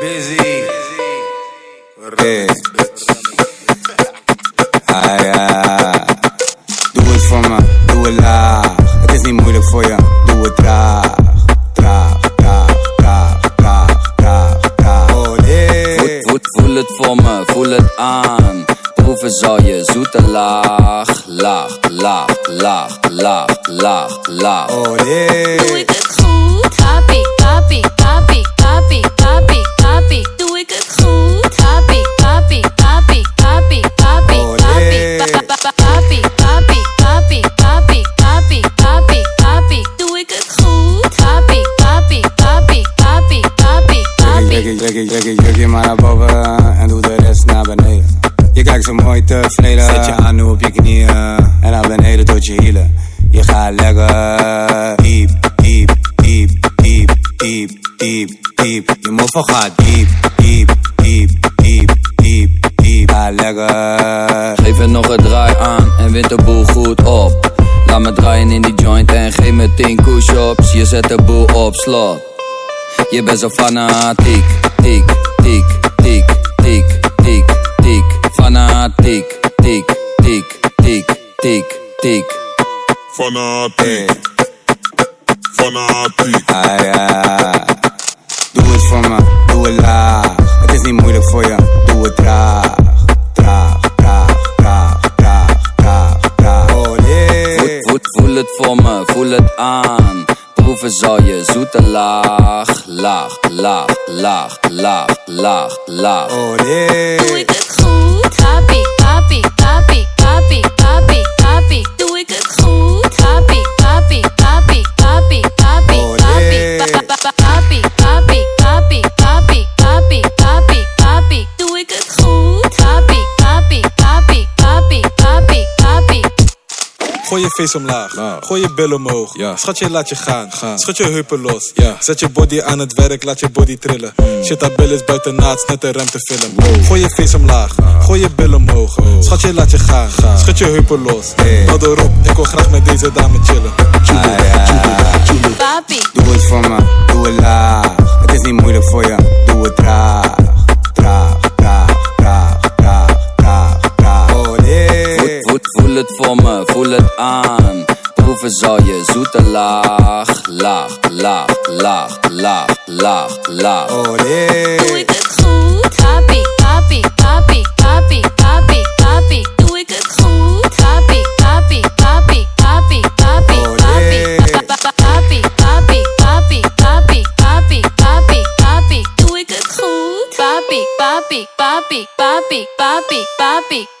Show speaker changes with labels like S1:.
S1: Busy.
S2: Hey. Ah ja. Doe het voor me, doe het laag. Het is niet moeilijk voor je, doe het traag. Traag, traag, traag, traag, traag, traag. Oh nee.
S3: Voel, voel, voel het voor me, voel het aan. Proeven zal je zoete laag, laag, laag, laag, laag, laag, laag.
S2: Oh nee.
S4: Doe ik het goed? Papi.
S2: je, maar naar boven en doe de rest naar beneden. Je kijkt zo mooi tevreden, zet je aan op je knieën en naar beneden tot je hielen. Je gaat lekker diep, diep, diep, diep, diep, diep, diep. Je mofo gaat diep, diep, diep, diep, diep, diep. Ga lekker.
S3: Geef er nog een draai aan en wint de boel goed op. Laat me draaien in die joint en geef me 10 push-ups. Je zet de boel op slot. Je bent zo fanatiek, tiek, tiek, tiek, tiek, tiek, tiek. Fanatiek, tiek, tiek, tiek, tiek, tiek.
S1: Fanatiek. Fanatiek.
S2: Ah ja. Doe het voor me, doe het laag. Het is niet moeilijk voor je, doe het traag. Traag, traag, traag, traag, traag, traag. Oh.
S3: Voel, voel, voel het voor me, voel het aan. Proeven zal je zoete laag, laag, laag, laag, laag, laag, laag.
S2: Oh nee.
S4: Doe ik het goed? Papi,
S5: Gooi je face omlaag, gooi je bil omhoog.
S6: Ja.
S5: Schat je laat je gaan,
S6: Gaan.
S5: schud je heupen los.
S6: Ja.
S5: Zet je body aan het werk, laat je body trillen. Shit, dat bil is buiten naad, net een ruimtefilm. Gooi je face omlaag, gooi je bil omhoog. Schat je laat je gaan, schud je heupen los.
S2: Hey.
S5: Hou erop, ik wil graag met deze dame chillen.
S2: Ah ja.
S4: Papi,
S2: Doe het voor me, doe het laag. Het is niet moeilijk voor je, doe het. Traag,
S3: Voel, het voor me, voel het aan. Proeven zal je zoete laag, laag, laag, laag, laag, laag, laag.
S2: Oh
S4: doe ik het goed? Papi, papi, papi, papi, papi, papi. Doe ik het goed? Papi, papi, papi, papi, papi,
S2: Oh,
S4: papi, papi, papi, papi, papi, papi, papi, papi. Doe ik het goed? Papi, papi, papi, papi, papi, papi.